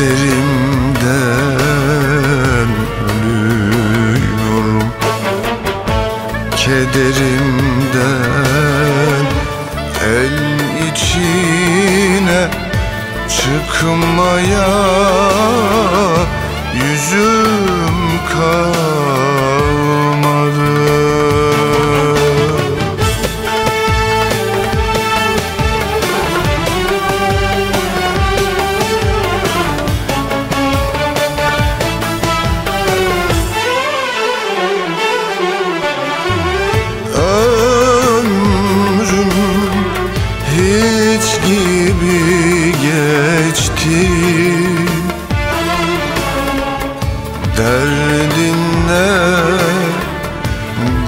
Kederimden ölüyorum. Kederimden el içine çıkmaya yüzüm kar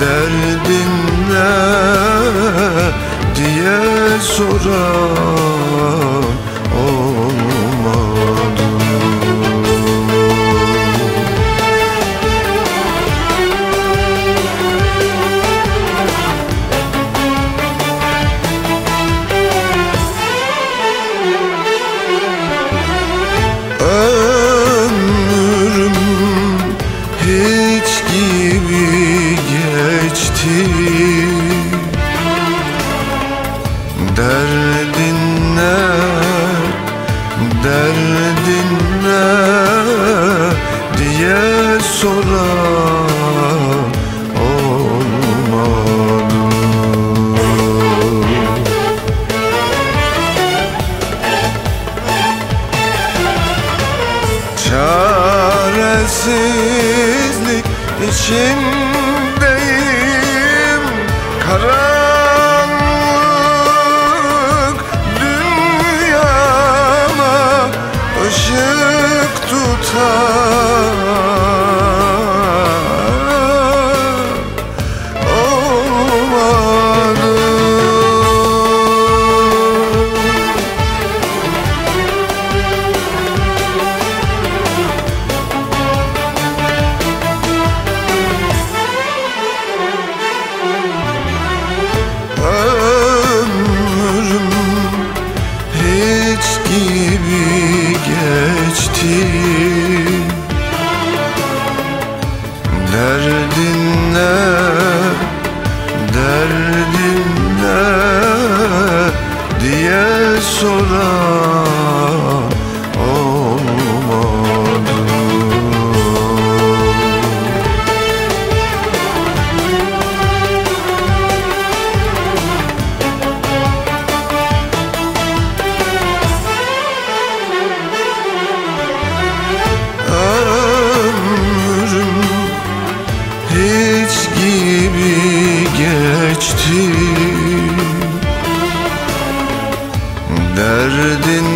derdin ne diye soran geçti Derdin ne, derdin ne? Diye soran Çaresizlik içinde ışık tutar. geçir Derdin